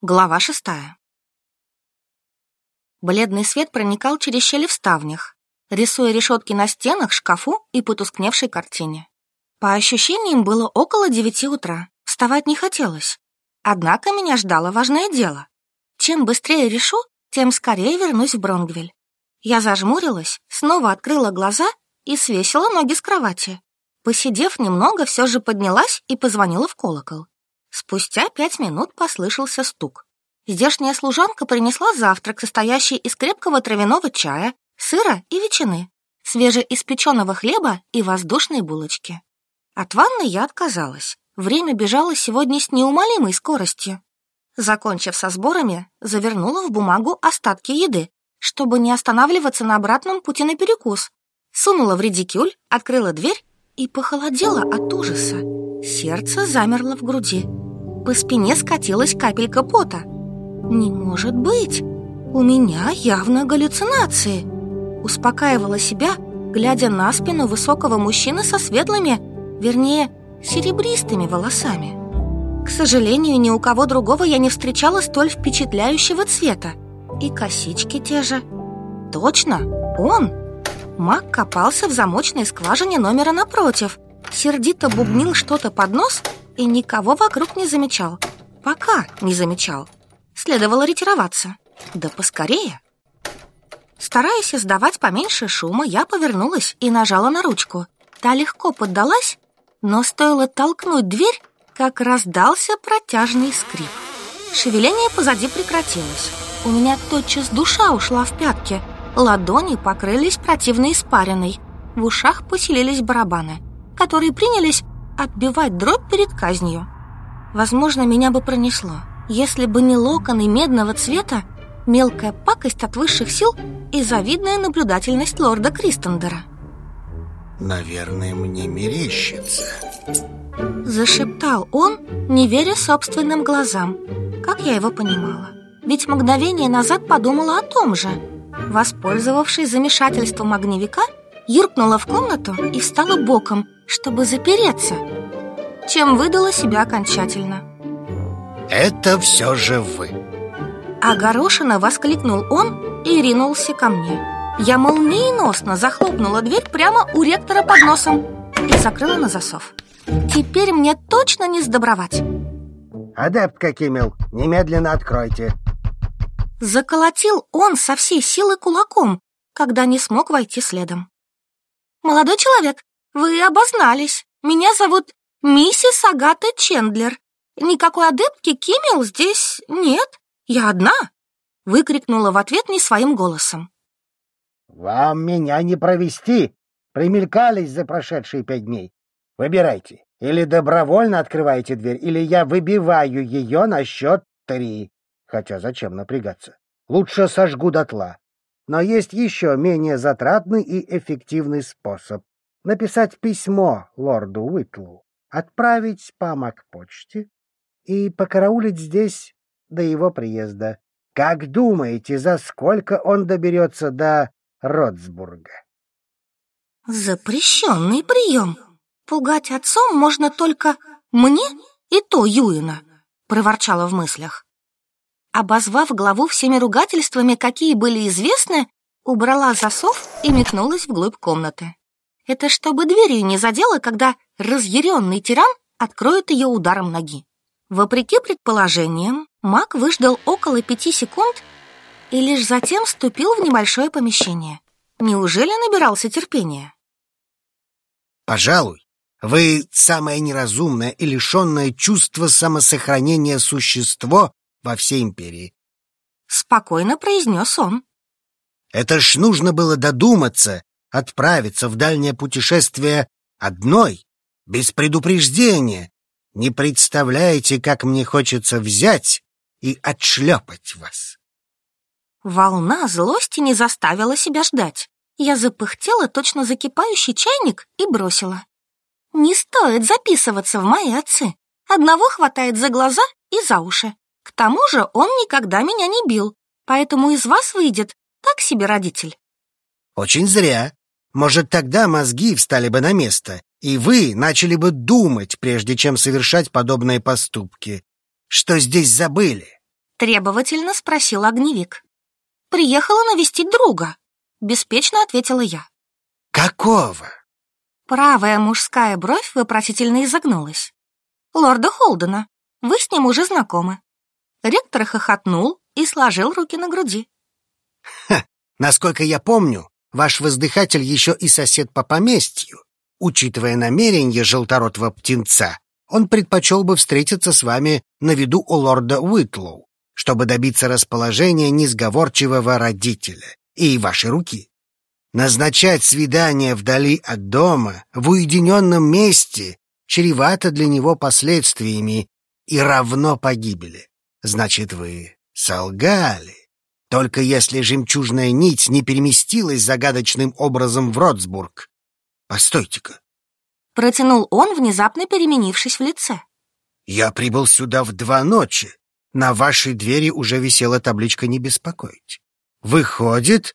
Глава шестая. Бледный свет проникал через щели в ставнях, рисуя решетки на стенах, шкафу и потускневшей картине. По ощущениям, было около девяти утра, вставать не хотелось. Однако меня ждало важное дело. Чем быстрее решу, тем скорее вернусь в Бронгвель. Я зажмурилась, снова открыла глаза и свесила ноги с кровати. Посидев немного, все же поднялась и позвонила в колокол. Спустя пять минут послышался стук. Здешняя служанка принесла завтрак, состоящий из крепкого травяного чая, сыра и ветчины, свежеиспеченного хлеба и воздушной булочки. От ванны я отказалась. Время бежало сегодня с неумолимой скоростью. Закончив со сборами, завернула в бумагу остатки еды, чтобы не останавливаться на обратном пути на перекус. Сунула в редикюль, открыла дверь и похолодела от ужаса. Сердце замерло в груди. По спине скатилась капелька пота. «Не может быть! У меня явно галлюцинации!» Успокаивала себя, глядя на спину высокого мужчины со светлыми, вернее, серебристыми волосами. К сожалению, ни у кого другого я не встречала столь впечатляющего цвета. И косички те же. Точно, он! Мак копался в замочной скважине номера напротив – сердито бубнил что-то под нос и никого вокруг не замечал. Пока не замечал. Следовало ретироваться. Да поскорее. Стараясь издавать поменьше шума, я повернулась и нажала на ручку. Та легко поддалась, но стоило толкнуть дверь, как раздался протяжный скрип. Шевеление позади прекратилось. У меня тотчас душа ушла в пятки. Ладони покрылись противной испариной. В ушах поселились барабаны — которые принялись отбивать дробь перед казнью. Возможно, меня бы пронесло, если бы не локоны медного цвета, мелкая пакость от высших сил и завидная наблюдательность лорда Кристендера. «Наверное, мне мерещится», — зашептал он, не веря собственным глазам, как я его понимала. Ведь мгновение назад подумала о том же. Воспользовавшись замешательством огневика, юркнула в комнату и встала боком, чтобы запереться, чем выдала себя окончательно. «Это все же вы!» А Огорошенно воскликнул он и ринулся ко мне. Я молниеносно захлопнула дверь прямо у ректора под носом и закрыла на засов. Теперь мне точно не сдобровать. Адепт Кимил, немедленно откройте. Заколотил он со всей силы кулаком, когда не смог войти следом. Молодой человек, вы обознались. Меня зовут миссис Агата Чендлер. Никакой Адепки Киммел здесь нет. Я одна!» — выкрикнула в ответ не своим голосом. «Вам меня не провести!» Примелькались за прошедшие пять дней. Выбирайте. Или добровольно открываете дверь, или я выбиваю ее на счет три. Хотя зачем напрягаться? Лучше сожгу дотла. Но есть еще менее затратный и эффективный способ написать письмо лорду Уитлу, отправить спама к почте и покараулить здесь до его приезда. Как думаете, за сколько он доберется до Ротсбурга? Запрещенный прием. Пугать отцом можно только мне и то Юина, проворчала в мыслях. Обозвав главу всеми ругательствами, какие были известны, убрала засов и метнулась вглубь комнаты. Это чтобы дверью не задело, когда разъяренный тиран откроет ее ударом ноги. Вопреки предположениям, маг выждал около пяти секунд и лишь затем вступил в небольшое помещение. Неужели набирался терпения? «Пожалуй, вы самое неразумное и лишенное чувства самосохранения существо во всей империи», — спокойно произнес он. «Это ж нужно было додуматься отправиться в дальнее путешествие одной, без предупреждения. Не представляете, как мне хочется взять и отшлепать вас. Волна злости не заставила себя ждать. Я запыхтела точно закипающий чайник и бросила. Не стоит записываться в мои отцы. Одного хватает за глаза и за уши. К тому же он никогда меня не бил, поэтому из вас выйдет так себе родитель. Очень зря. Может, тогда мозги встали бы на место, и вы начали бы думать, прежде чем совершать подобные поступки. Что здесь забыли?» Требовательно спросил огневик. «Приехала навестить друга», — беспечно ответила я. «Какого?» Правая мужская бровь вопросительно изогнулась. «Лорда Холдена, вы с ним уже знакомы». Ректор хохотнул и сложил руки на груди. «Ха! Насколько я помню, Ваш воздыхатель еще и сосед по поместью. Учитывая намерение желторотого птенца, он предпочел бы встретиться с вами на виду у лорда Уитлоу, чтобы добиться расположения несговорчивого родителя и вашей руки. Назначать свидание вдали от дома, в уединенном месте, чревато для него последствиями и равно погибели. Значит, вы солгали. Только если жемчужная нить не переместилась загадочным образом в Ротсбург. Постойте-ка. Протянул он, внезапно переменившись в лице. Я прибыл сюда в два ночи. На вашей двери уже висела табличка «Не беспокоить». Выходит,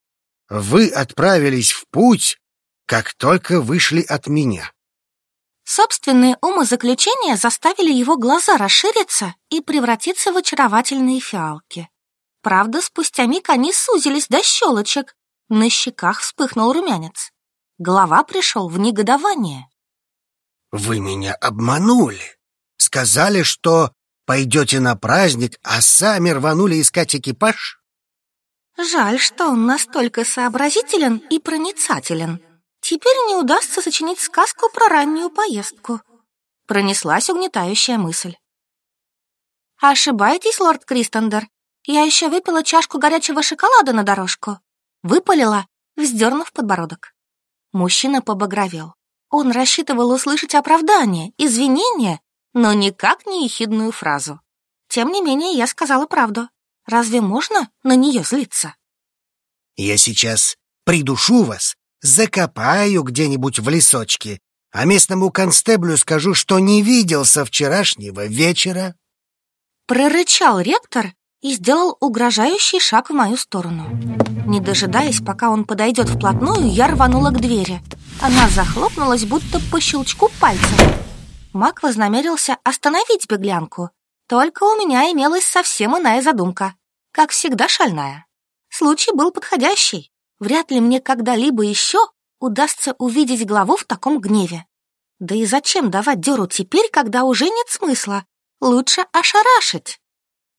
вы отправились в путь, как только вышли от меня. Собственные умозаключения заставили его глаза расшириться и превратиться в очаровательные фиалки. Правда, спустя миг они сузились до щелочек. На щеках вспыхнул румянец. Глава пришел в негодование. «Вы меня обманули. Сказали, что пойдете на праздник, а сами рванули искать экипаж?» «Жаль, что он настолько сообразителен и проницателен. Теперь не удастся сочинить сказку про раннюю поездку». Пронеслась угнетающая мысль. «Ошибаетесь, лорд Кристендер. Я еще выпила чашку горячего шоколада на дорожку. Выпалила, вздернув подбородок. Мужчина побагровел. Он рассчитывал услышать оправдание, извинение, но никак не ехидную фразу. Тем не менее, я сказала правду. Разве можно на нее злиться? Я сейчас придушу вас, закопаю где-нибудь в лесочке, а местному констеблю скажу, что не виделся вчерашнего вечера. Прорычал ректор, и сделал угрожающий шаг в мою сторону. Не дожидаясь, пока он подойдет вплотную, я рванула к двери. Она захлопнулась, будто по щелчку пальцем. Мак вознамерился остановить беглянку. Только у меня имелась совсем иная задумка. Как всегда шальная. Случай был подходящий. Вряд ли мне когда-либо еще удастся увидеть главу в таком гневе. Да и зачем давать деру теперь, когда уже нет смысла? Лучше ошарашить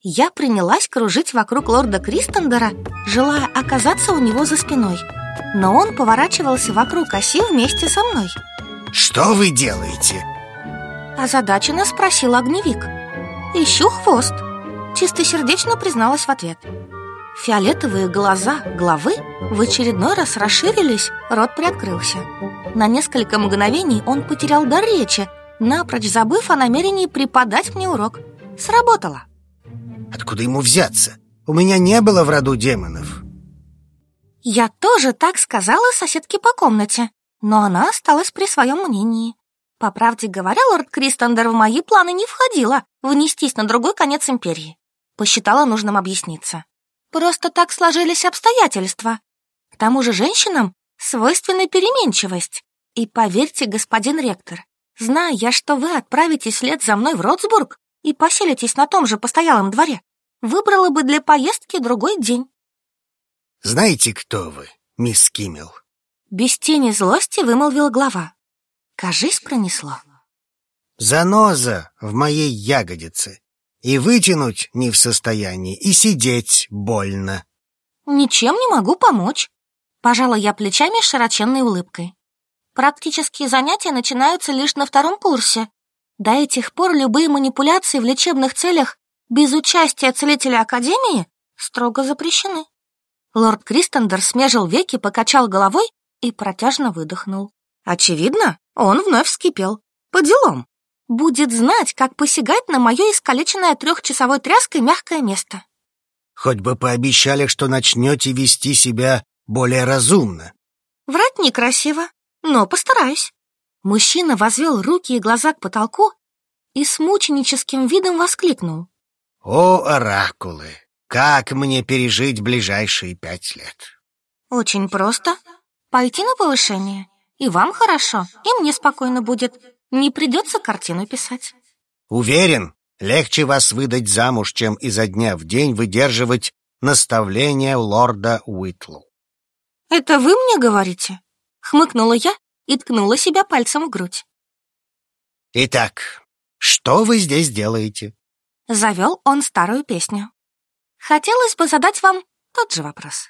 я принялась кружить вокруг лорда Кристендера, желая оказаться у него за спиной. Но он поворачивался вокруг а оси вместе со мной. «Что вы делаете?» Озадаченно спросил огневик. «Ищу хвост», — чистосердечно призналась в ответ. Фиолетовые глаза главы в очередной раз расширились, рот приоткрылся. На несколько мгновений он потерял дар речи, напрочь забыв о намерении преподать мне урок. Сработало. Откуда ему взяться? У меня не было в роду демонов. Я тоже так сказала соседке по комнате, но она осталась при своем мнении. По правде говоря, лорд Кристендер в мои планы не входила, внестись на другой конец империи. Посчитала нужным объясниться. Просто так сложились обстоятельства. К тому же женщинам свойственна переменчивость. И поверьте, господин ректор, зная я, что вы отправитесь вслед за мной в Ротсбург и поселитесь на том же постоялом дворе, выбрала бы для поездки другой день. Знаете, кто вы, мисс Киммел? Без тени злости вымолвил глава. Кажись, пронесло. Заноза в моей ягодице. И вытянуть не в состоянии, и сидеть больно. Ничем не могу помочь. Пожала я плечами с широченной улыбкой. Практические занятия начинаются лишь на втором курсе. До этих пор любые манипуляции в лечебных целях без участия целителя Академии строго запрещены. Лорд Кристендер смежил веки, покачал головой и протяжно выдохнул. Очевидно, он вновь вскипел. По делам. Будет знать, как посягать на мое искалеченное трехчасовой тряской мягкое место. Хоть бы пообещали, что начнете вести себя более разумно. Врать некрасиво, но постараюсь. Мужчина возвел руки и глаза к потолку и с мученическим видом воскликнул. О, оракулы, как мне пережить ближайшие пять лет? Очень просто. Пойти на повышение. И вам хорошо, и мне спокойно будет. Не придется картину писать. Уверен, легче вас выдать замуж, чем изо дня в день выдерживать наставления лорда Уитлу. Это вы мне говорите? Хмыкнула я и ткнула себя пальцем в грудь. Итак, что вы здесь делаете? Завел он старую песню. Хотелось бы задать вам тот же вопрос.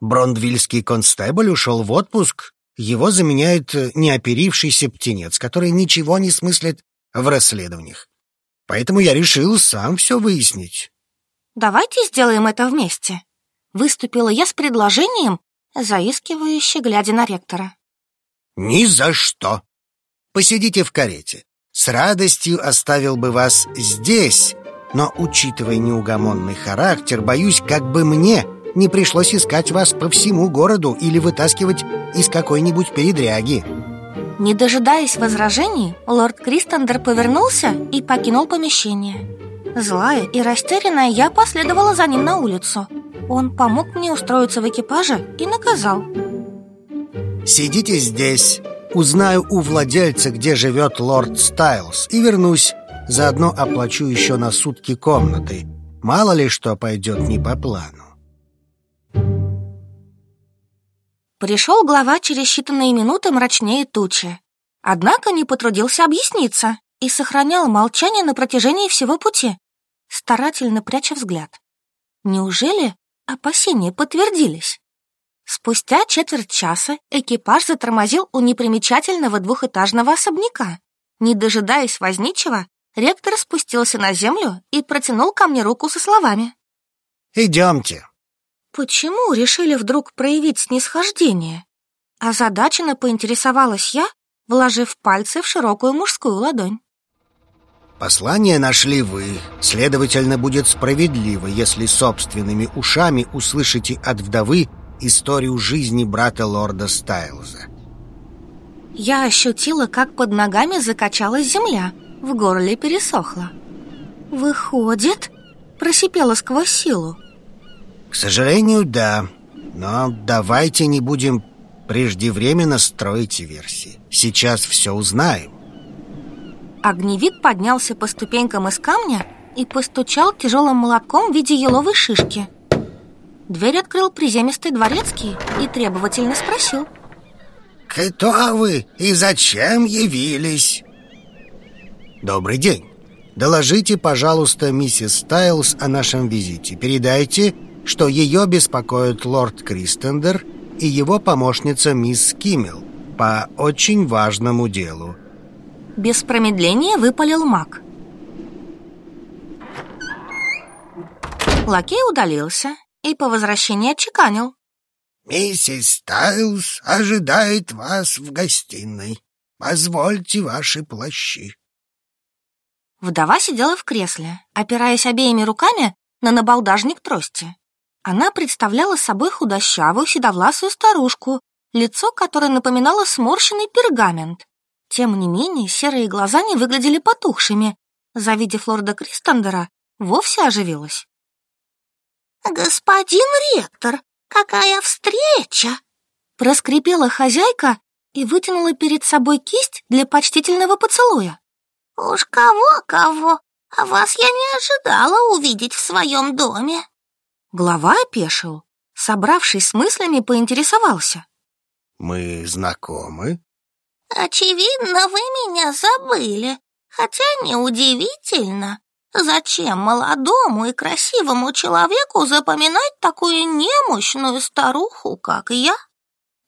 Брондвильский констебль ушел в отпуск. Его заменяет неоперившийся птенец, который ничего не смыслит в расследованиях. Поэтому я решил сам все выяснить. Давайте сделаем это вместе. Выступила я с предложением, заискивающе глядя на ректора. Ни за что. Посидите в карете с радостью оставил бы вас здесь, но, учитывая неугомонный характер, боюсь, как бы мне не пришлось искать вас по всему городу или вытаскивать из какой-нибудь передряги». Не дожидаясь возражений, лорд Кристендер повернулся и покинул помещение. Злая и растерянная я последовала за ним на улицу. Он помог мне устроиться в экипаже и наказал. «Сидите здесь», Узнаю у владельца, где живет лорд Стайлз, и вернусь. Заодно оплачу еще на сутки комнаты. Мало ли что пойдет не по плану. Пришел глава через считанные минуты мрачнее тучи. Однако не потрудился объясниться и сохранял молчание на протяжении всего пути, старательно пряча взгляд. Неужели опасения подтвердились? Спустя четверть часа экипаж затормозил у непримечательного двухэтажного особняка. Не дожидаясь возничего, ректор спустился на землю и протянул ко мне руку со словами. «Идемте». Почему решили вдруг проявить снисхождение? Озадаченно поинтересовалась я, вложив пальцы в широкую мужскую ладонь. Послание нашли вы. Следовательно, будет справедливо, если собственными ушами услышите от вдовы историю жизни брата лорда Стайлза. Я ощутила, как под ногами закачалась земля, в горле пересохла. Выходит, просипела сквозь силу. К сожалению, да. Но давайте не будем преждевременно строить версии. Сейчас все узнаем. Огневик поднялся по ступенькам из камня и постучал тяжелым молотком в виде еловой шишки – Дверь открыл приземистый дворецкий и требовательно спросил. Кто вы и зачем явились? Добрый день. Доложите, пожалуйста, миссис Стайлз о нашем визите. Передайте, что ее беспокоит лорд Кристендер и его помощница мисс Киммел по очень важному делу. Без промедления выпалил маг. Лакей удалился, и по возвращении отчеканил. «Миссис Тайлс ожидает вас в гостиной. Позвольте ваши плащи». Вдова сидела в кресле, опираясь обеими руками на набалдажник трости. Она представляла собой худощавую седовласую старушку, лицо которой напоминало сморщенный пергамент. Тем не менее, серые глаза не выглядели потухшими. Завидев лорда Кристендера, вовсе оживилась. «Господин ректор, какая встреча!» Проскрипела хозяйка и вытянула перед собой кисть для почтительного поцелуя. «Уж кого-кого, а вас я не ожидала увидеть в своем доме!» Глава опешил, собравшись с мыслями, поинтересовался. «Мы знакомы?» «Очевидно, вы меня забыли, хотя неудивительно. Зачем молодому и красивому человеку запоминать такую немощную старуху, как я?»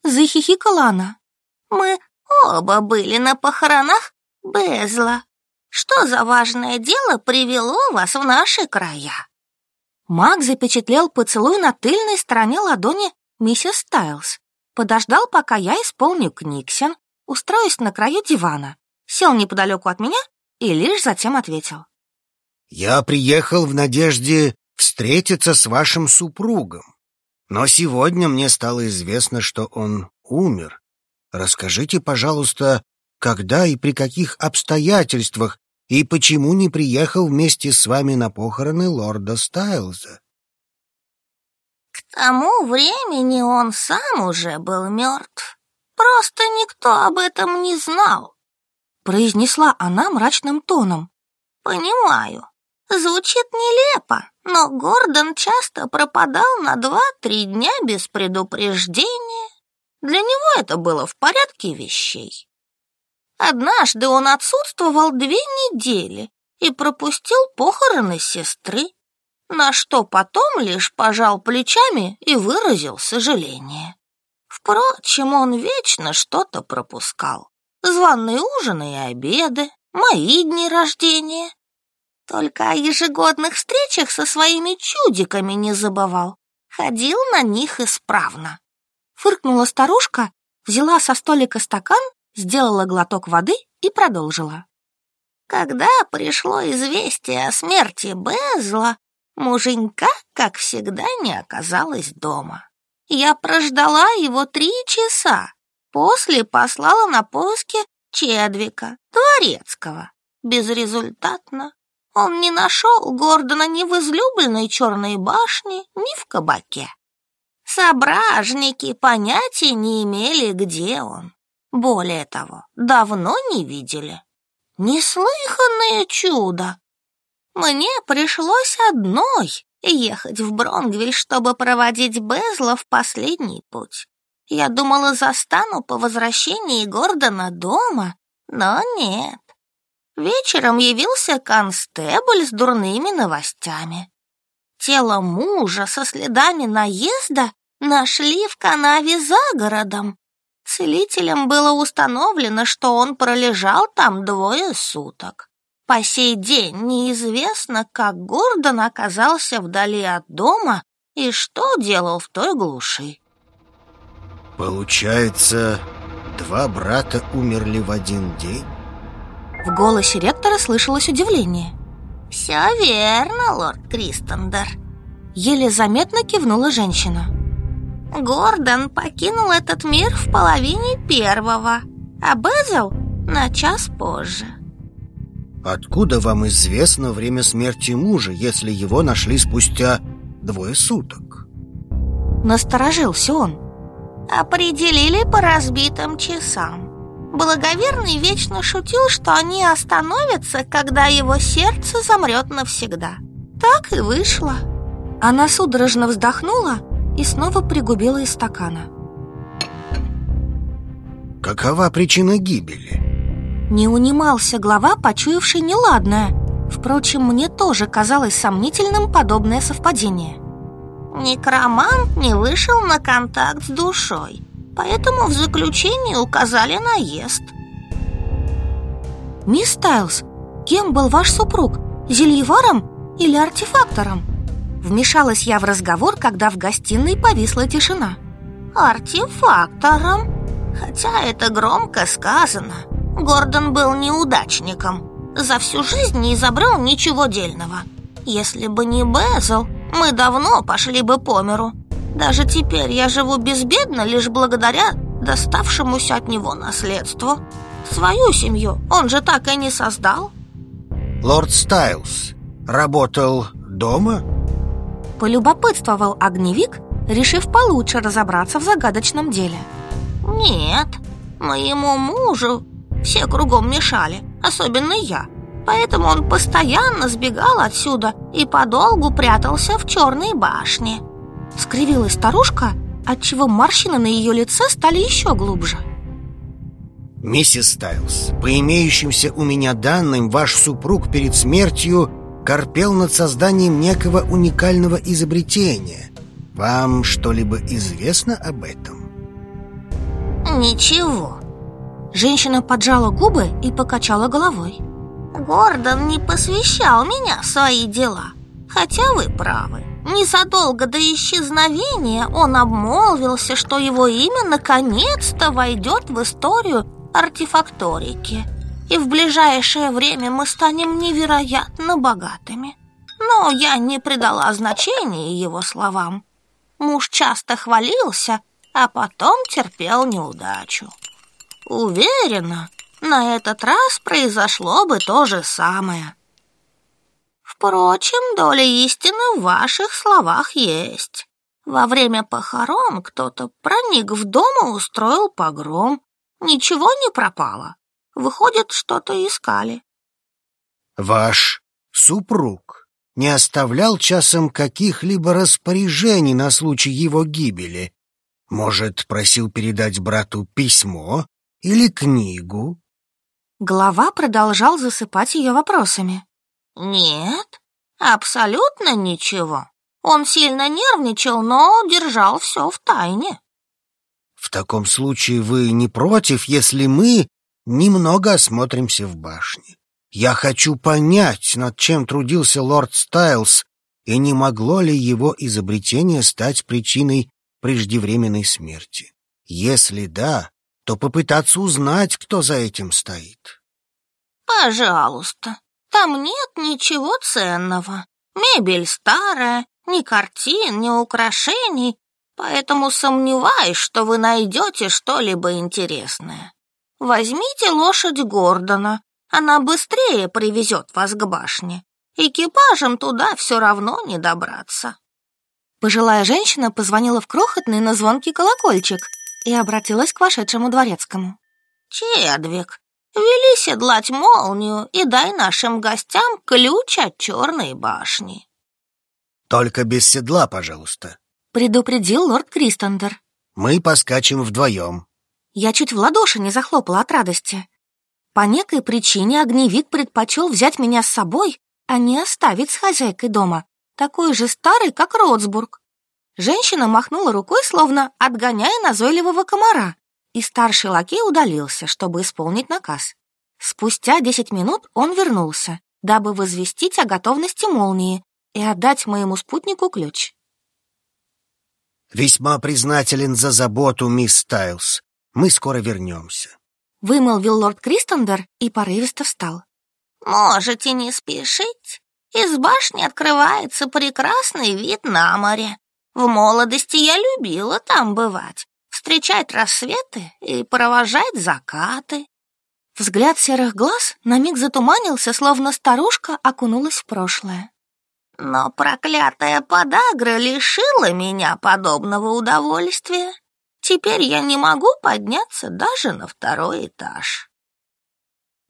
Захихикала она. «Мы оба были на похоронах Безла. Что за важное дело привело вас в наши края?» Мак запечатлел поцелуй на тыльной стороне ладони миссис Стайлз, подождал, пока я исполню Книксен, устроюсь на краю дивана, сел неподалеку от меня и лишь затем ответил. Я приехал в надежде встретиться с вашим супругом, но сегодня мне стало известно, что он умер. Расскажите, пожалуйста, когда и при каких обстоятельствах и почему не приехал вместе с вами на похороны лорда Стайлза?» «К тому времени он сам уже был мертв. Просто никто об этом не знал», — произнесла она мрачным тоном. «Понимаю, Звучит нелепо, но Гордон часто пропадал на два-три дня без предупреждения. Для него это было в порядке вещей. Однажды он отсутствовал две недели и пропустил похороны сестры, на что потом лишь пожал плечами и выразил сожаление. Впрочем, он вечно что-то пропускал. Званые ужины и обеды, мои дни рождения. Только о ежегодных встречах со своими чудиками не забывал. Ходил на них исправно. Фыркнула старушка, взяла со столика стакан, сделала глоток воды и продолжила. Когда пришло известие о смерти Безла, муженька, как всегда, не оказалось дома. Я прождала его три часа, после послала на поиски Чедвика, Творецкого безрезультатно. Он не нашел Гордона ни в излюбленной черной башне, ни в кабаке. Соображники понятия не имели, где он. Более того, давно не видели. Неслыханное чудо! Мне пришлось одной ехать в Бронгвиль, чтобы проводить Безла в последний путь. Я думала, застану по возвращении Гордона дома, но нет. Вечером явился констебль с дурными новостями. Тело мужа со следами наезда нашли в канаве за городом. Целителям было установлено, что он пролежал там двое суток. По сей день неизвестно, как Гордон оказался вдали от дома и что делал в той глуши. Получается, два брата умерли в один день? В голосе ректора слышалось удивление. «Все верно, лорд Кристендер», — еле заметно кивнула женщина. «Гордон покинул этот мир в половине первого, а Безел — на час позже». «Откуда вам известно время смерти мужа, если его нашли спустя двое суток?» Насторожился он. «Определили по разбитым часам. Благоверный вечно шутил, что они остановятся, когда его сердце замрет навсегда. Так и вышло. Она судорожно вздохнула и снова пригубила из стакана. Какова причина гибели? Не унимался глава, почуявший неладное. Впрочем, мне тоже казалось сомнительным подобное совпадение. Некромант не вышел на контакт с душой – поэтому в заключении указали наезд. Мисс Тайлз, кем был ваш супруг? Зельеваром или артефактором? Вмешалась я в разговор, когда в гостиной повисла тишина. Артефактором? Хотя это громко сказано. Гордон был неудачником. За всю жизнь не изобрел ничего дельного. Если бы не Безл, мы давно пошли бы по миру. Даже теперь я живу безбедно лишь благодаря доставшемуся от него наследству. Свою семью он же так и не создал. Лорд Стайлс работал дома? Полюбопытствовал огневик, решив получше разобраться в загадочном деле. Нет, моему мужу все кругом мешали, особенно я. Поэтому он постоянно сбегал отсюда и подолгу прятался в черной башне. Скривилась старушка, отчего морщины на ее лице стали еще глубже. Миссис Стайлз, по имеющимся у меня данным, ваш супруг перед смертью корпел над созданием некого уникального изобретения. Вам что-либо известно об этом? Ничего. Женщина поджала губы и покачала головой. Гордон не посвящал меня в свои дела, хотя вы правы. Незадолго до исчезновения он обмолвился, что его имя наконец-то войдет в историю артефакторики. И в ближайшее время мы станем невероятно богатыми. Но я не придала значения его словам. Муж часто хвалился, а потом терпел неудачу. Уверена, на этот раз произошло бы то же самое. Впрочем, доля истины в ваших словах есть. Во время похорон кто-то проник в дом и устроил погром. Ничего не пропало. Выходит, что-то искали. Ваш супруг не оставлял часом каких-либо распоряжений на случай его гибели? Может, просил передать брату письмо или книгу? Глава продолжал засыпать ее вопросами. Нет, абсолютно ничего. Он сильно нервничал, но держал все в тайне. В таком случае вы не против, если мы немного осмотримся в башне. Я хочу понять, над чем трудился лорд Стайлс, и не могло ли его изобретение стать причиной преждевременной смерти. Если да, то попытаться узнать, кто за этим стоит. Пожалуйста, там нет ничего ценного. Мебель старая, ни картин, ни украшений, поэтому сомневаюсь, что вы найдете что-либо интересное. Возьмите лошадь Гордона, она быстрее привезет вас к башне. Экипажем туда все равно не добраться». Пожилая женщина позвонила в крохотный на звонкий колокольчик и обратилась к вошедшему дворецкому. «Чедвик, Вели седлать молнию и дай нашим гостям ключ от черной башни. Только без седла, пожалуйста. Предупредил лорд Кристендер. Мы поскачем вдвоем. Я чуть в ладоши не захлопала от радости. По некой причине огневик предпочел взять меня с собой, а не оставить с хозяйкой дома, такой же старый, как Ротсбург. Женщина махнула рукой, словно отгоняя назойливого комара, и старший лакей удалился, чтобы исполнить наказ. Спустя десять минут он вернулся, дабы возвестить о готовности молнии и отдать моему спутнику ключ. «Весьма признателен за заботу, мисс Стайлс. Мы скоро вернемся», — вымолвил лорд Кристендер и порывисто встал. «Можете не спешить. Из башни открывается прекрасный вид на море. В молодости я любила там бывать, встречает рассветы и провожает закаты. Взгляд серых глаз на миг затуманился, словно старушка окунулась в прошлое. Но проклятая подагра лишила меня подобного удовольствия. Теперь я не могу подняться даже на второй этаж.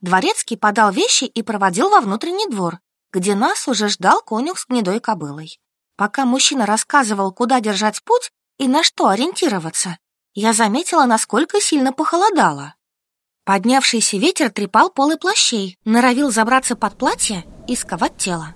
Дворецкий подал вещи и проводил во внутренний двор, где нас уже ждал конюх с гнедой кобылой. Пока мужчина рассказывал, куда держать путь и на что ориентироваться, я заметила, насколько сильно похолодало. Поднявшийся ветер трепал полы плащей, норовил забраться под платье и сковать тело.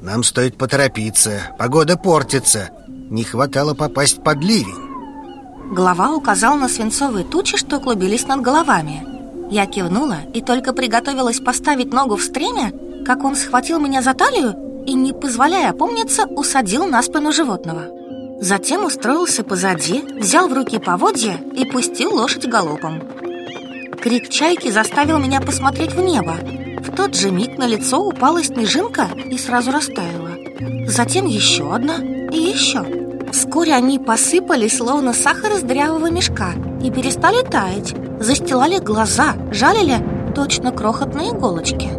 Нам стоит поторопиться, погода портится. Не хватало попасть под ливень. Глава указал на свинцовые тучи, что клубились над головами. Я кивнула и только приготовилась поставить ногу в стремя, как он схватил меня за талию и, не позволяя опомниться, усадил на спину животного. Затем устроился позади, взял в руки поводья и пустил лошадь галопом. Крик чайки заставил меня посмотреть в небо. В тот же миг на лицо упала снежинка и сразу растаяла. Затем еще одна и еще. Вскоре они посыпались, словно сахар из дрявого мешка, и перестали таять, застилали глаза, жалили точно крохотные иголочки.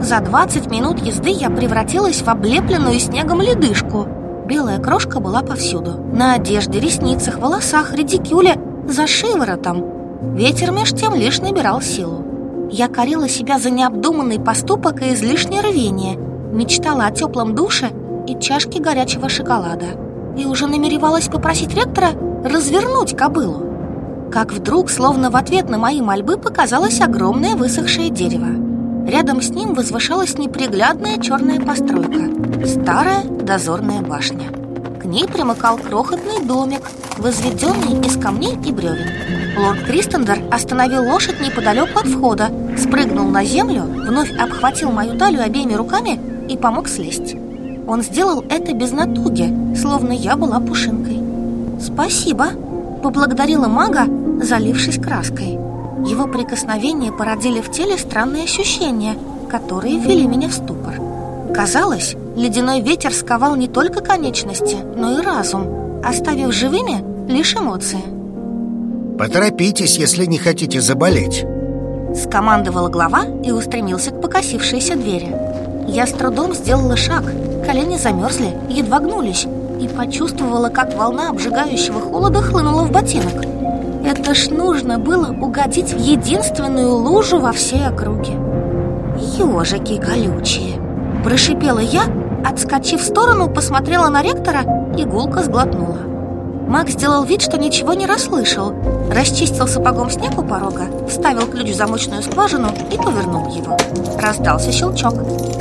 За 20 минут езды я превратилась в облепленную снегом ледышку – белая крошка была повсюду. На одежде, ресницах, волосах, редикюле, за шиворотом. Ветер меж тем лишь набирал силу. Я корила себя за необдуманный поступок и излишнее рвение, мечтала о теплом душе и чашке горячего шоколада. И уже намеревалась попросить ректора развернуть кобылу. Как вдруг, словно в ответ на мои мольбы, показалось огромное высохшее дерево. Рядом с ним возвышалась неприглядная черная постройка, старая дозорная башня. К ней примыкал крохотный домик, возведенный из камней и бревен. Лорд Кристендер остановил лошадь неподалеку от входа, спрыгнул на землю, вновь обхватил мою талию обеими руками и помог слезть. Он сделал это без натуги, словно я была пушинкой. «Спасибо!» – поблагодарила мага, залившись краской – его прикосновения породили в теле странные ощущения, которые ввели меня в ступор. Казалось, ледяной ветер сковал не только конечности, но и разум, оставив живыми лишь эмоции. «Поторопитесь, если не хотите заболеть!» Скомандовала глава и устремился к покосившейся двери. Я с трудом сделала шаг, колени замерзли, едва гнулись, и почувствовала, как волна обжигающего холода хлынула в ботинок. Это ж нужно было угодить в единственную лужу во всей округе. Ежики колючие. Прошипела я, отскочив в сторону, посмотрела на ректора и гулко сглотнула. Маг сделал вид, что ничего не расслышал, расчистил сапогом снег у порога, вставил ключ в замочную скважину и повернул его. Раздался щелчок.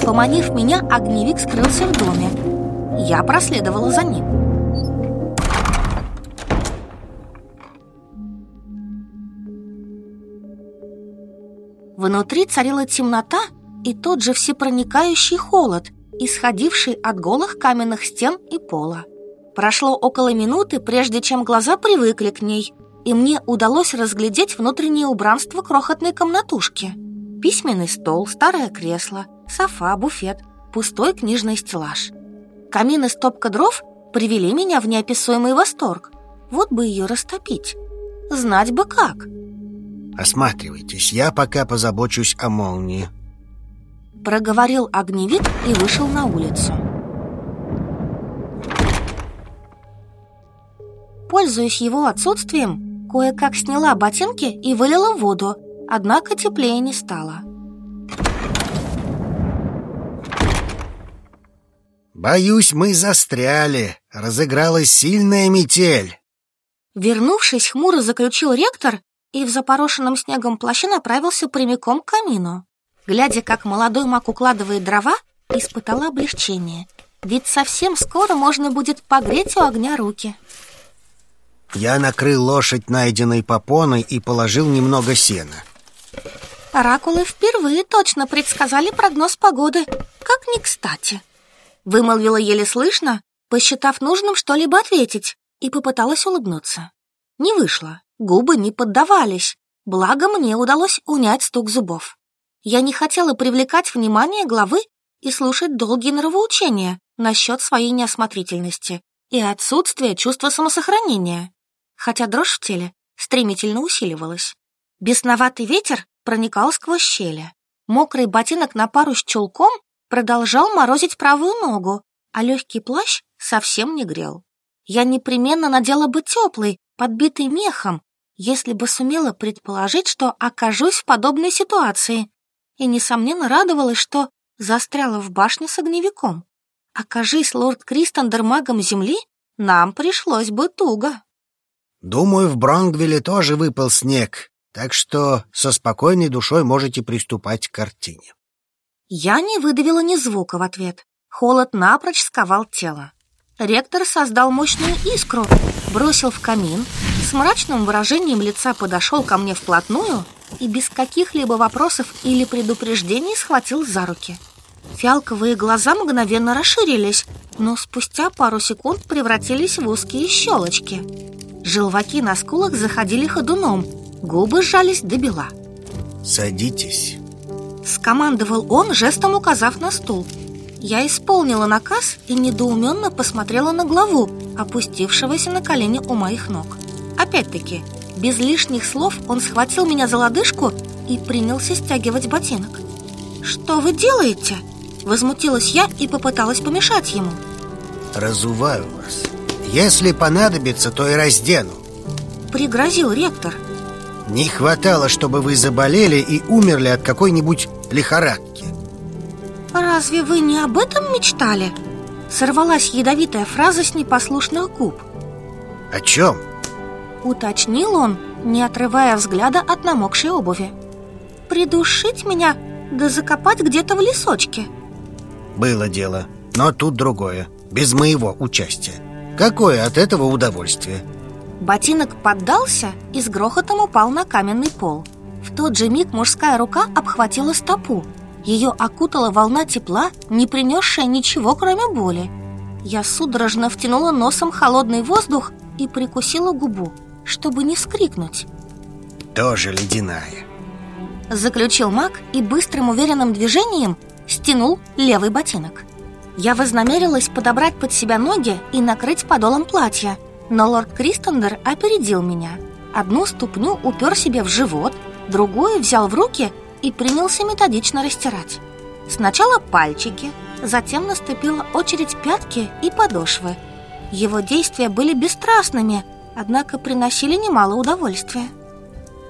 Поманив меня, огневик скрылся в доме. Я проследовала за ним. Внутри царила темнота и тот же всепроникающий холод, исходивший от голых каменных стен и пола. Прошло около минуты, прежде чем глаза привыкли к ней, и мне удалось разглядеть внутреннее убранство крохотной комнатушки. Письменный стол, старое кресло, софа, буфет, пустой книжный стеллаж. Камин и стопка дров привели меня в неописуемый восторг. Вот бы ее растопить. Знать бы как. Осматривайтесь, я пока позабочусь о молнии. Проговорил огневик и вышел на улицу. Пользуясь его отсутствием, кое-как сняла ботинки и вылила воду, однако теплее не стало. Боюсь, мы застряли. Разыгралась сильная метель. Вернувшись, хмуро заключил ректор и в запорошенном снегом плаще направился прямиком к камину. Глядя, как молодой мак укладывает дрова, испытала облегчение. Ведь совсем скоро можно будет погреть у огня руки. Я накрыл лошадь найденной попоной и положил немного сена. Оракулы впервые точно предсказали прогноз погоды, как ни кстати. Вымолвила еле слышно, посчитав нужным что-либо ответить, и попыталась улыбнуться. Не вышло, губы не поддавались. Благо мне удалось унять стук зубов. Я не хотела привлекать внимание главы и слушать долгие нравоучения насчет своей неосмотрительности и отсутствия чувства самосохранения, хотя дрожь в теле стремительно усиливалась. Бесноватый ветер проникал сквозь щели. Мокрый ботинок на пару с чулком продолжал морозить правую ногу, а легкий плащ совсем не грел. Я непременно надела бы теплый, подбитый мехом, если бы сумела предположить, что окажусь в подобной ситуации, и, несомненно, радовалась, что застряла в башне с огневиком. Окажись лорд Кристендер магом земли, нам пришлось бы туго. Думаю, в Бронгвилле тоже выпал снег, так что со спокойной душой можете приступать к картине. Я не выдавила ни звука в ответ. Холод напрочь сковал тело. Ректор создал мощную искру, бросил в камин, с мрачным выражением лица подошел ко мне вплотную и без каких-либо вопросов или предупреждений схватил за руки. Фиалковые глаза мгновенно расширились, но спустя пару секунд превратились в узкие щелочки. Желваки на скулах заходили ходуном, губы сжались до бела. «Садитесь», — скомандовал он, жестом указав на стул. Я исполнила наказ и недоуменно посмотрела на главу, опустившегося на колени у моих ног. Опять-таки, без лишних слов он схватил меня за лодыжку и принялся стягивать ботинок. «Что вы делаете?» Возмутилась я и попыталась помешать ему. «Разуваю вас. Если понадобится, то и раздену», — пригрозил ректор. «Не хватало, чтобы вы заболели и умерли от какой-нибудь лихорадки. Разве вы не об этом мечтали? Сорвалась ядовитая фраза с непослушных губ. О чем? Уточнил он, не отрывая взгляда от намокшей обуви. Придушить меня, да закопать где-то в лесочке. Было дело, но тут другое, без моего участия. Какое от этого удовольствие? Ботинок поддался и с грохотом упал на каменный пол. В тот же миг мужская рука обхватила стопу, ее окутала волна тепла, не принесшая ничего, кроме боли. Я судорожно втянула носом холодный воздух и прикусила губу, чтобы не вскрикнуть. «Тоже ледяная!» Заключил маг и быстрым уверенным движением стянул левый ботинок. Я вознамерилась подобрать под себя ноги и накрыть подолом платья, но лорд Кристендер опередил меня. Одну ступню упер себе в живот, другую взял в руки и принялся методично растирать. Сначала пальчики, затем наступила очередь пятки и подошвы. Его действия были бесстрастными, однако приносили немало удовольствия.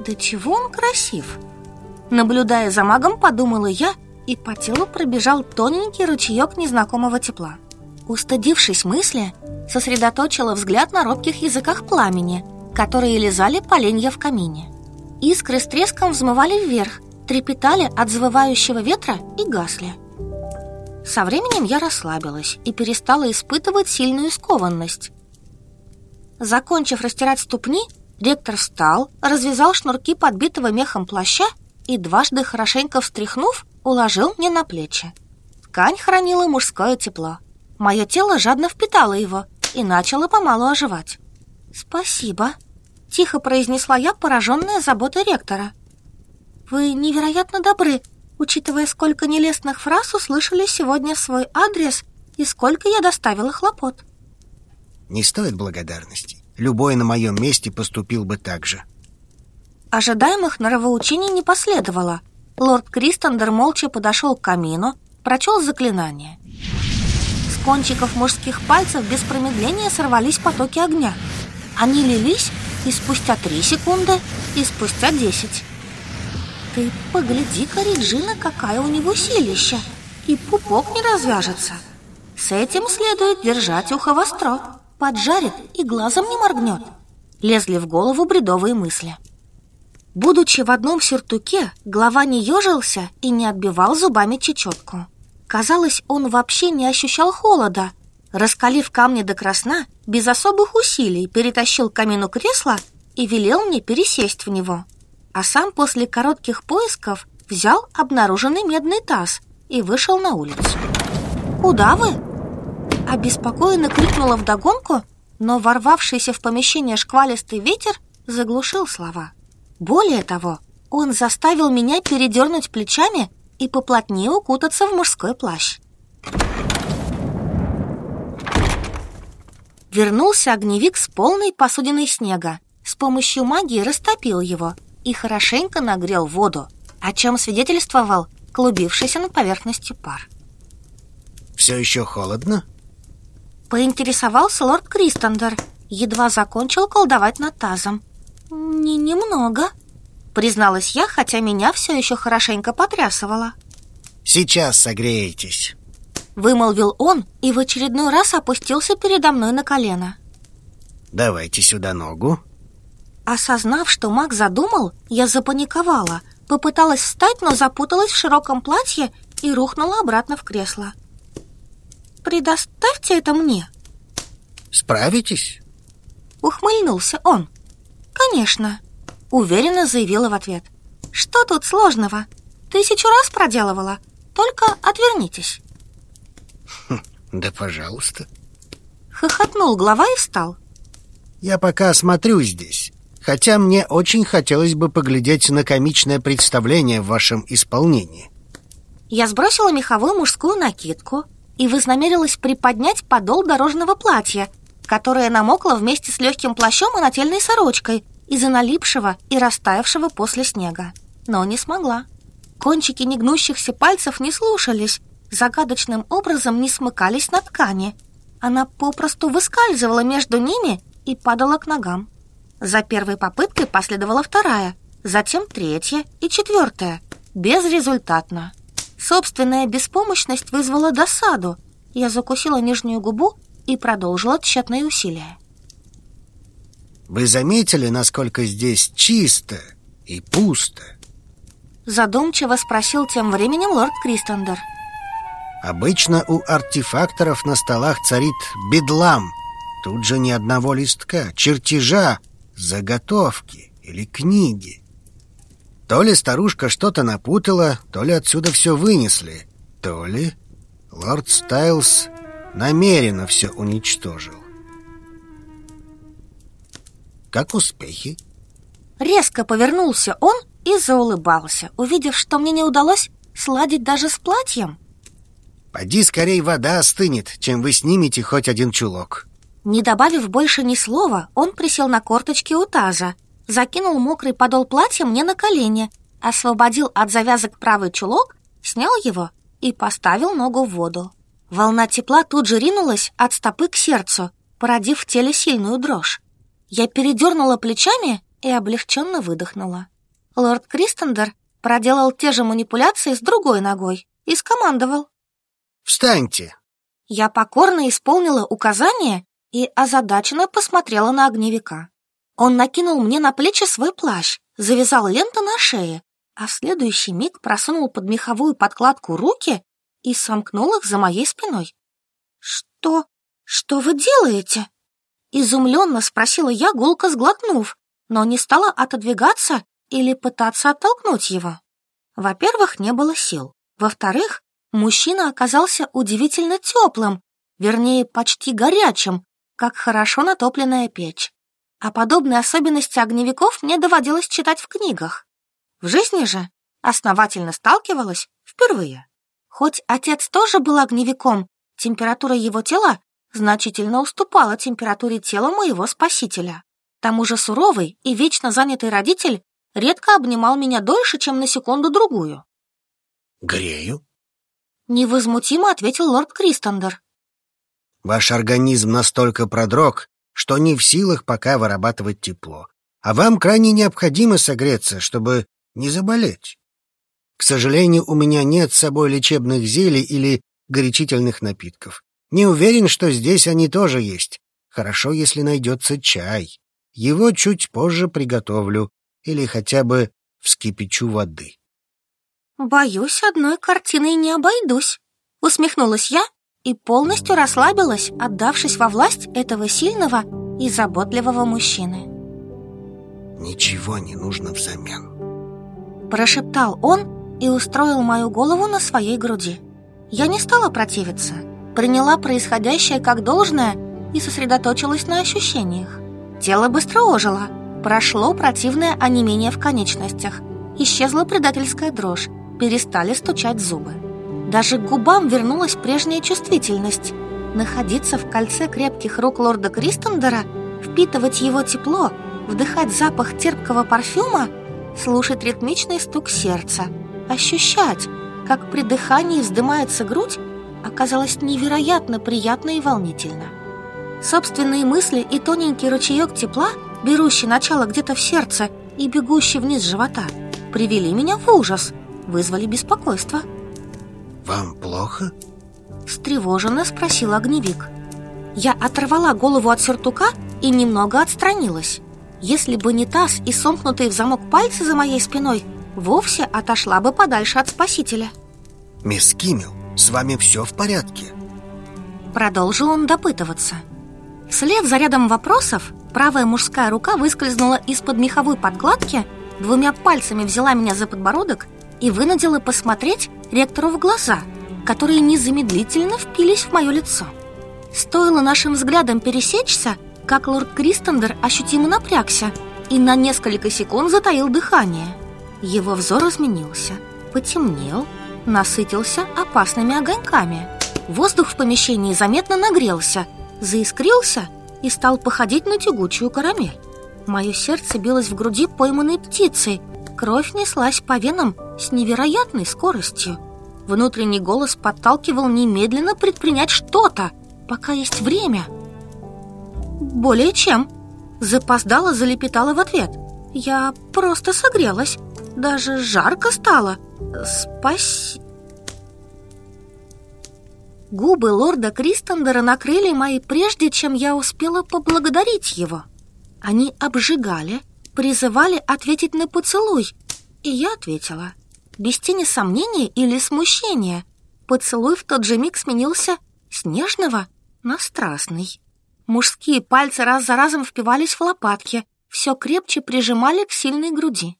Да чего он красив! Наблюдая за магом, подумала я, и по телу пробежал тоненький ручеек незнакомого тепла. Устыдившись мысли, сосредоточила взгляд на робких языках пламени, которые лизали поленья в камине. Искры с треском взмывали вверх, трепетали от завывающего ветра и гасли. Со временем я расслабилась и перестала испытывать сильную скованность. Закончив растирать ступни, ректор встал, развязал шнурки подбитого мехом плаща и, дважды хорошенько встряхнув, уложил мне на плечи. Ткань хранила мужское тепло. Мое тело жадно впитало его и начало помалу оживать. «Спасибо», — тихо произнесла я, пораженная заботой ректора. Вы невероятно добры, учитывая, сколько нелестных фраз услышали сегодня свой адрес и сколько я доставила хлопот. Не стоит благодарности. Любой на моем месте поступил бы так же. Ожидаемых норовоучений не последовало. Лорд Кристендер молча подошел к камину, прочел заклинание. С кончиков мужских пальцев без промедления сорвались потоки огня. Они лились и спустя три секунды, и спустя десять. Ленькой. Погляди-ка, Реджина, какая у него силища. И пупок не развяжется. С этим следует держать ухо востро. Поджарит и глазом не моргнет. Лезли в голову бредовые мысли. Будучи в одном сюртуке, глава не ежился и не отбивал зубами чечетку. Казалось, он вообще не ощущал холода. Раскалив камни до красна, без особых усилий перетащил к камину кресло и велел мне пересесть в него а сам после коротких поисков взял обнаруженный медный таз и вышел на улицу. «Куда вы?» Обеспокоенно крикнула вдогонку, но ворвавшийся в помещение шквалистый ветер заглушил слова. Более того, он заставил меня передернуть плечами и поплотнее укутаться в мужской плащ. Вернулся огневик с полной посудиной снега. С помощью магии растопил его – и хорошенько нагрел воду, о чем свидетельствовал клубившийся на поверхности пар. «Все еще холодно?» Поинтересовался лорд Кристендер, едва закончил колдовать над тазом. «Не немного», — призналась я, хотя меня все еще хорошенько потрясывало. «Сейчас согреетесь», — вымолвил он и в очередной раз опустился передо мной на колено. «Давайте сюда ногу», Осознав, что Маг задумал, я запаниковала, попыталась встать, но запуталась в широком платье и рухнула обратно в кресло. «Предоставьте это мне!» «Справитесь?» Ухмыльнулся он. «Конечно!» Уверенно заявила в ответ. «Что тут сложного? Тысячу раз проделывала. Только отвернитесь!» хм, «Да пожалуйста!» Хохотнул глава и встал. «Я пока осмотрю здесь» хотя мне очень хотелось бы поглядеть на комичное представление в вашем исполнении. Я сбросила меховую мужскую накидку и вознамерилась приподнять подол дорожного платья, которое намокло вместе с легким плащом и нательной сорочкой из-за налипшего и растаявшего после снега. Но не смогла. Кончики негнущихся пальцев не слушались, загадочным образом не смыкались на ткани. Она попросту выскальзывала между ними и падала к ногам. За первой попыткой последовала вторая, затем третья и четвертая. Безрезультатно. Собственная беспомощность вызвала досаду. Я закусила нижнюю губу и продолжила тщетные усилия. Вы заметили, насколько здесь чисто и пусто? Задумчиво спросил тем временем лорд Кристендер. Обычно у артефакторов на столах царит бедлам. Тут же ни одного листка, чертежа, заготовки или книги. То ли старушка что-то напутала, то ли отсюда все вынесли, то ли лорд Стайлс намеренно все уничтожил. Как успехи? Резко повернулся он и заулыбался, увидев, что мне не удалось сладить даже с платьем. Поди скорее вода остынет, чем вы снимете хоть один чулок. Не добавив больше ни слова, он присел на корточки у таза, закинул мокрый подол платья мне на колени, освободил от завязок правый чулок, снял его и поставил ногу в воду. Волна тепла тут же ринулась от стопы к сердцу, породив в теле сильную дрожь. Я передернула плечами и облегченно выдохнула. Лорд Кристендер проделал те же манипуляции с другой ногой и скомандовал. «Встаньте!» Я покорно исполнила указание и озадаченно посмотрела на огневика. Он накинул мне на плечи свой плащ, завязал ленту на шее, а в следующий миг просунул под меховую подкладку руки и сомкнул их за моей спиной. «Что? Что вы делаете?» Изумленно спросила я, гулко сглотнув, но не стала отодвигаться или пытаться оттолкнуть его. Во-первых, не было сил. Во-вторых, мужчина оказался удивительно теплым, вернее, почти горячим, как хорошо натопленная печь. А О подобной особенности огневиков мне доводилось читать в книгах. В жизни же основательно сталкивалась впервые. Хоть отец тоже был огневиком, температура его тела значительно уступала температуре тела моего спасителя. К тому же суровый и вечно занятый родитель редко обнимал меня дольше, чем на секунду-другую. «Грею?» Невозмутимо ответил лорд Кристендер. Ваш организм настолько продрог, что не в силах пока вырабатывать тепло. А вам крайне необходимо согреться, чтобы не заболеть. К сожалению, у меня нет с собой лечебных зелий или горячительных напитков. Не уверен, что здесь они тоже есть. Хорошо, если найдется чай. Его чуть позже приготовлю или хотя бы вскипячу воды. «Боюсь, одной картиной не обойдусь», — усмехнулась я и полностью расслабилась, отдавшись во власть этого сильного и заботливого мужчины. «Ничего не нужно взамен», – прошептал он и устроил мою голову на своей груди. Я не стала противиться, приняла происходящее как должное и сосредоточилась на ощущениях. Тело быстро ожило, прошло противное онемение в конечностях, исчезла предательская дрожь, перестали стучать зубы. Даже к губам вернулась прежняя чувствительность. Находиться в кольце крепких рук лорда Кристендера, впитывать его тепло, вдыхать запах терпкого парфюма, слушать ритмичный стук сердца, ощущать, как при дыхании вздымается грудь, оказалось невероятно приятно и волнительно. Собственные мысли и тоненький ручеек тепла, берущий начало где-то в сердце и бегущий вниз живота, привели меня в ужас, вызвали беспокойство. Вам плохо? Встревоженно спросил огневик. Я оторвала голову от сюртука и немного отстранилась. Если бы не таз и сомкнутые в замок пальцы за моей спиной, вовсе отошла бы подальше от спасителя. Мисс Киммел, с вами все в порядке? Продолжил он допытываться. Вслед за рядом вопросов правая мужская рука выскользнула из-под меховой подкладки, двумя пальцами взяла меня за подбородок и вынудила посмотреть ректору в глаза, которые незамедлительно впились в мое лицо. Стоило нашим взглядом пересечься, как лорд Кристендер ощутимо напрягся и на несколько секунд затаил дыхание. Его взор изменился, потемнел, насытился опасными огоньками. Воздух в помещении заметно нагрелся, заискрился и стал походить на тягучую карамель. Мое сердце билось в груди пойманной птицей. Кровь неслась по венам с невероятной скоростью. Внутренний голос подталкивал немедленно предпринять что-то, пока есть время. «Более чем!» Запоздала, залепетала в ответ. «Я просто согрелась. Даже жарко стало. Спаси...» Губы лорда Кристендера накрыли мои прежде, чем я успела поблагодарить его. Они обжигали, призывали ответить на поцелуй. И я ответила. Без тени сомнения или смущения. Поцелуй в тот же миг сменился с нежного на страстный. Мужские пальцы раз за разом впивались в лопатки, все крепче прижимали к сильной груди.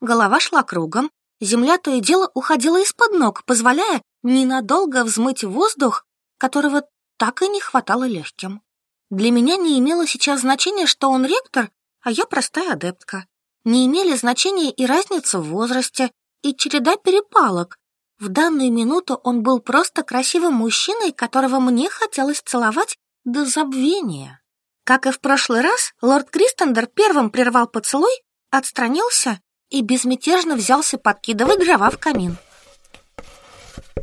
Голова шла кругом, земля то и дело уходила из-под ног, позволяя ненадолго взмыть воздух, которого так и не хватало легким. Для меня не имело сейчас значения, что он ректор а я простая адептка. Не имели значения и разница в возрасте, и череда перепалок. В данную минуту он был просто красивым мужчиной, которого мне хотелось целовать до забвения. Как и в прошлый раз, лорд Кристендер первым прервал поцелуй, отстранился и безмятежно взялся подкидывать дрова в камин.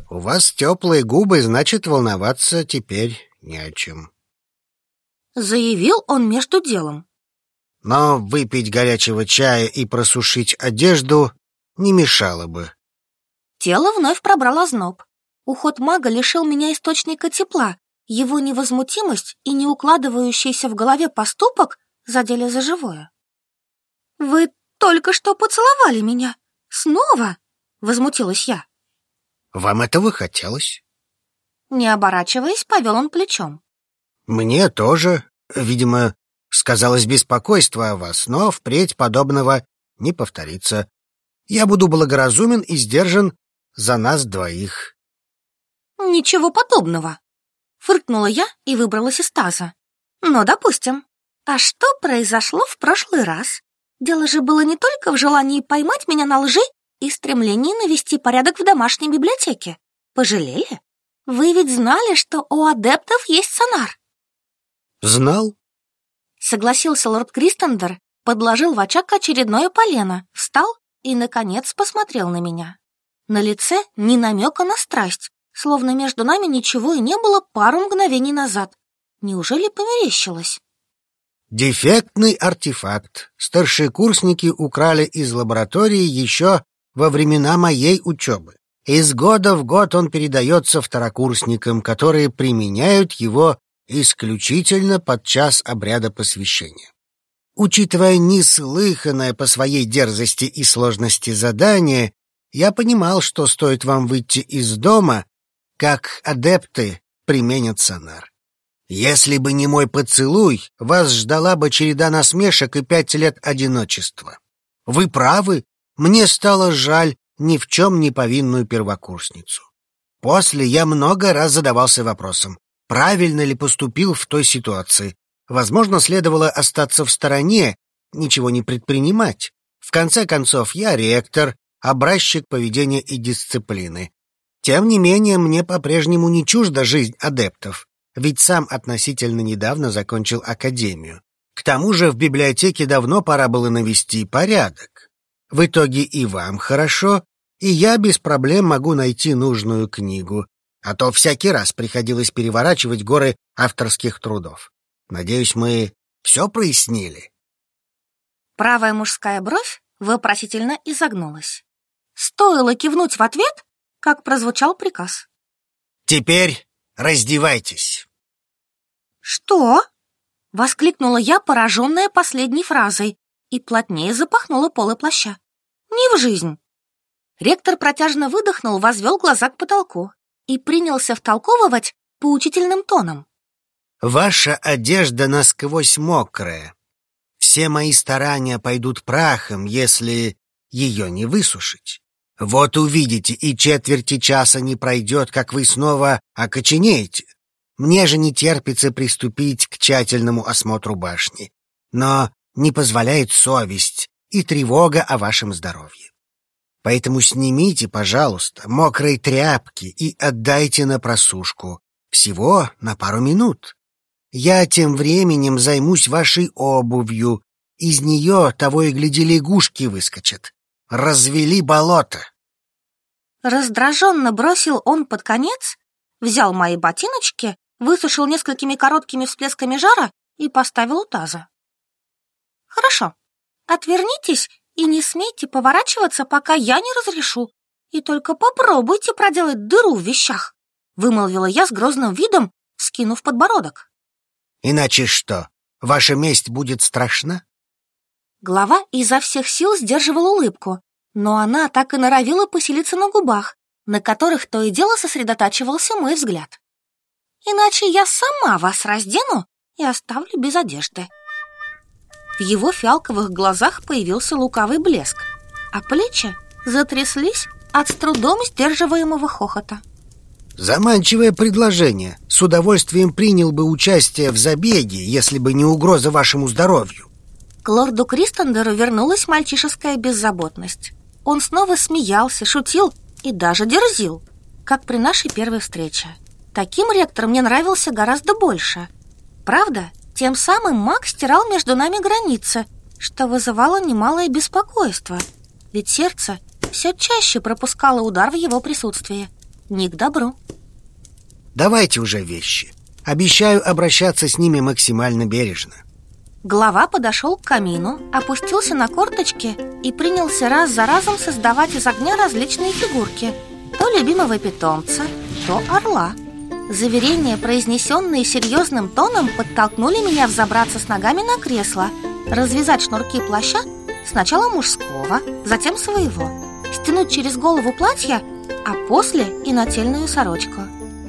«У вас теплые губы, значит, волноваться теперь не о чем», — заявил он между делом но выпить горячего чая и просушить одежду не мешало бы. Тело вновь пробрало зноб. Уход мага лишил меня источника тепла. Его невозмутимость и неукладывающийся в голове поступок задели за живое. «Вы только что поцеловали меня! Снова!» — возмутилась я. «Вам этого хотелось?» Не оборачиваясь, повел он плечом. «Мне тоже. Видимо, Сказалось беспокойство о вас, но впредь подобного не повторится. Я буду благоразумен и сдержан за нас двоих. Ничего подобного. Фыркнула я и выбралась из таза. Но, допустим. А что произошло в прошлый раз? Дело же было не только в желании поймать меня на лжи и стремлении навести порядок в домашней библиотеке. Пожалели? Вы ведь знали, что у адептов есть сонар. Знал, Согласился лорд Кристендер, подложил в очаг очередное полено, встал и, наконец, посмотрел на меня. На лице ни намека на страсть, словно между нами ничего и не было пару мгновений назад. Неужели померещилось? Дефектный артефакт. Старшекурсники украли из лаборатории еще во времена моей учебы. Из года в год он передается второкурсникам, которые применяют его исключительно под час обряда посвящения. Учитывая неслыханное по своей дерзости и сложности задание, я понимал, что стоит вам выйти из дома, как адепты применят сонар. Если бы не мой поцелуй, вас ждала бы череда насмешек и пять лет одиночества. Вы правы, мне стало жаль ни в чем не повинную первокурсницу. После я много раз задавался вопросом, правильно ли поступил в той ситуации. Возможно, следовало остаться в стороне, ничего не предпринимать. В конце концов, я ректор, образчик поведения и дисциплины. Тем не менее, мне по-прежнему не чужда жизнь адептов, ведь сам относительно недавно закончил академию. К тому же в библиотеке давно пора было навести порядок. В итоге и вам хорошо, и я без проблем могу найти нужную книгу, а то всякий раз приходилось переворачивать горы авторских трудов. Надеюсь, мы все прояснили. Правая мужская бровь вопросительно изогнулась. Стоило кивнуть в ответ, как прозвучал приказ. «Теперь раздевайтесь!» «Что?» — воскликнула я, пораженная последней фразой, и плотнее запахнула полы плаща. «Не в жизнь!» Ректор протяжно выдохнул, возвел глаза к потолку и принялся втолковывать поучительным тоном. «Ваша одежда насквозь мокрая. Все мои старания пойдут прахом, если ее не высушить. Вот увидите, и четверти часа не пройдет, как вы снова окоченеете. Мне же не терпится приступить к тщательному осмотру башни. Но не позволяет совесть и тревога о вашем здоровье. Поэтому снимите, пожалуйста, мокрые тряпки и отдайте на просушку. Всего на пару минут. Я тем временем займусь вашей обувью. Из нее того и гляди лягушки выскочат. Развели болото. Раздраженно бросил он под конец, взял мои ботиночки, высушил несколькими короткими всплесками жара и поставил у таза. «Хорошо, отвернитесь и не смейте поворачиваться, пока я не разрешу. И только попробуйте проделать дыру в вещах», — вымолвила я с грозным видом, скинув подбородок. «Иначе что? Ваша месть будет страшна?» Глава изо всех сил сдерживала улыбку, но она так и норовила поселиться на губах, на которых то и дело сосредотачивался мой взгляд. «Иначе я сама вас раздену и оставлю без одежды», в его фиалковых глазах появился лукавый блеск, а плечи затряслись от с трудом сдерживаемого хохота. Заманчивое предложение. С удовольствием принял бы участие в забеге, если бы не угроза вашему здоровью. К лорду Кристендеру вернулась мальчишеская беззаботность. Он снова смеялся, шутил и даже дерзил, как при нашей первой встрече. Таким ректор мне нравился гораздо больше. Правда, тем самым маг стирал между нами границы, что вызывало немалое беспокойство. Ведь сердце все чаще пропускало удар в его присутствии. Не к добру. Давайте уже вещи. Обещаю обращаться с ними максимально бережно. Глава подошел к камину, опустился на корточки и принялся раз за разом создавать из огня различные фигурки. То любимого питомца, то орла. Заверения, произнесенные серьезным тоном, подтолкнули меня взобраться с ногами на кресло, развязать шнурки плаща, сначала мужского, затем своего, стянуть через голову платье, а после и нательную сорочку.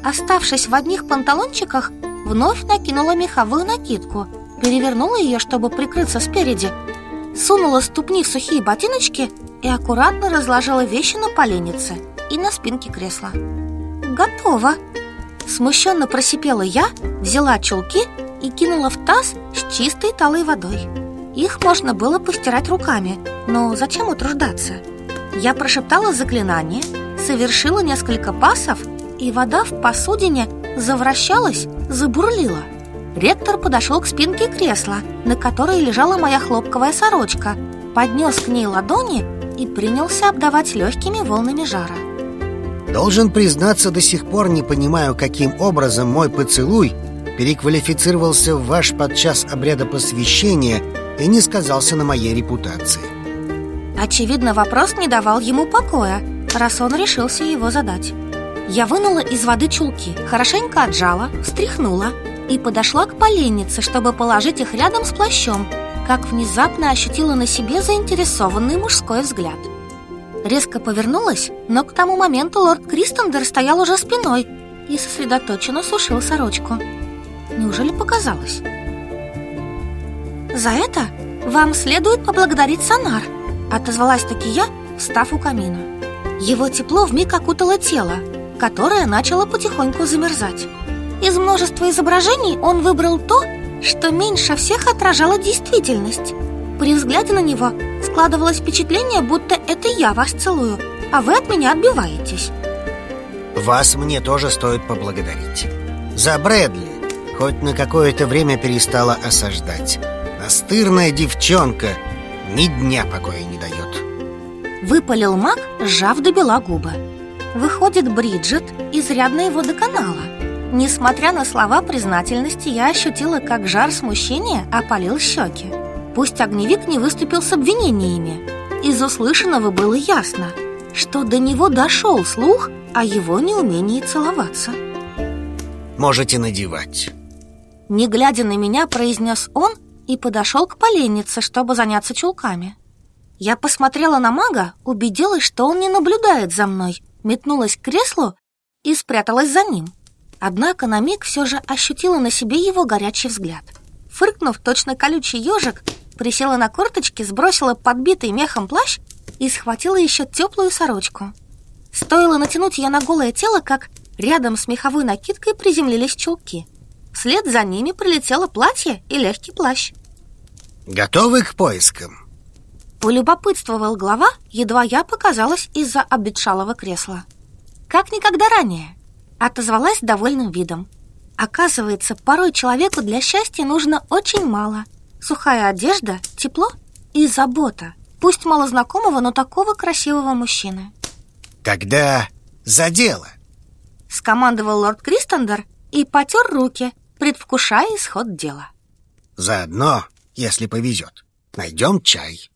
Оставшись в одних панталончиках, вновь накинула меховую накидку, перевернула ее, чтобы прикрыться спереди, сунула ступни в сухие ботиночки и аккуратно разложила вещи на поленнице и на спинке кресла. «Готово!» Смущенно просипела я, взяла чулки и кинула в таз с чистой талой водой. Их можно было постирать руками, но зачем утруждаться? Я прошептала заклинание, совершила несколько пасов, и вода в посудине завращалась, забурлила. Ректор подошел к спинке кресла, на которой лежала моя хлопковая сорочка, поднес к ней ладони и принялся обдавать легкими волнами жара. Должен признаться, до сих пор не понимаю, каким образом мой поцелуй переквалифицировался в ваш подчас обряда посвящения и не сказался на моей репутации. Очевидно, вопрос не давал ему покоя, раз он решился его задать. Я вынула из воды чулки, хорошенько отжала, встряхнула и подошла к поленнице, чтобы положить их рядом с плащом, как внезапно ощутила на себе заинтересованный мужской взгляд – резко повернулась, но к тому моменту лорд Кристендер стоял уже спиной и сосредоточенно сушил сорочку. Неужели показалось? «За это вам следует поблагодарить Сонар», — отозвалась таки я, встав у камина. Его тепло вмиг окутало тело, которое начало потихоньку замерзать. Из множества изображений он выбрал то, что меньше всех отражало действительность — при взгляде на него складывалось впечатление, будто это я вас целую, а вы от меня отбиваетесь. Вас мне тоже стоит поблагодарить. За Брэдли хоть на какое-то время перестала осаждать. Настырная девчонка ни дня покоя не дает. Выпалил маг, сжав до бела губы. Выходит, Бриджит изрядно его доконала. Несмотря на слова признательности, я ощутила, как жар смущения опалил щеки пусть огневик не выступил с обвинениями. Из услышанного было ясно, что до него дошел слух о его неумении целоваться. Можете надевать. Не глядя на меня, произнес он и подошел к поленнице, чтобы заняться чулками. Я посмотрела на мага, убедилась, что он не наблюдает за мной, метнулась к креслу и спряталась за ним. Однако на миг все же ощутила на себе его горячий взгляд. Фыркнув, точно колючий ежик, присела на корточки, сбросила подбитый мехом плащ и схватила еще теплую сорочку. Стоило натянуть ее на голое тело, как рядом с меховой накидкой приземлились чулки. Вслед за ними прилетело платье и легкий плащ. Готовы к поискам? Полюбопытствовал глава, едва я показалась из-за обветшалого кресла. Как никогда ранее. Отозвалась довольным видом. Оказывается, порой человеку для счастья нужно очень мало – сухая одежда, тепло и забота. Пусть мало знакомого, но такого красивого мужчины. Тогда за дело. Скомандовал лорд Кристендер и потер руки, предвкушая исход дела. Заодно, если повезет, найдем чай.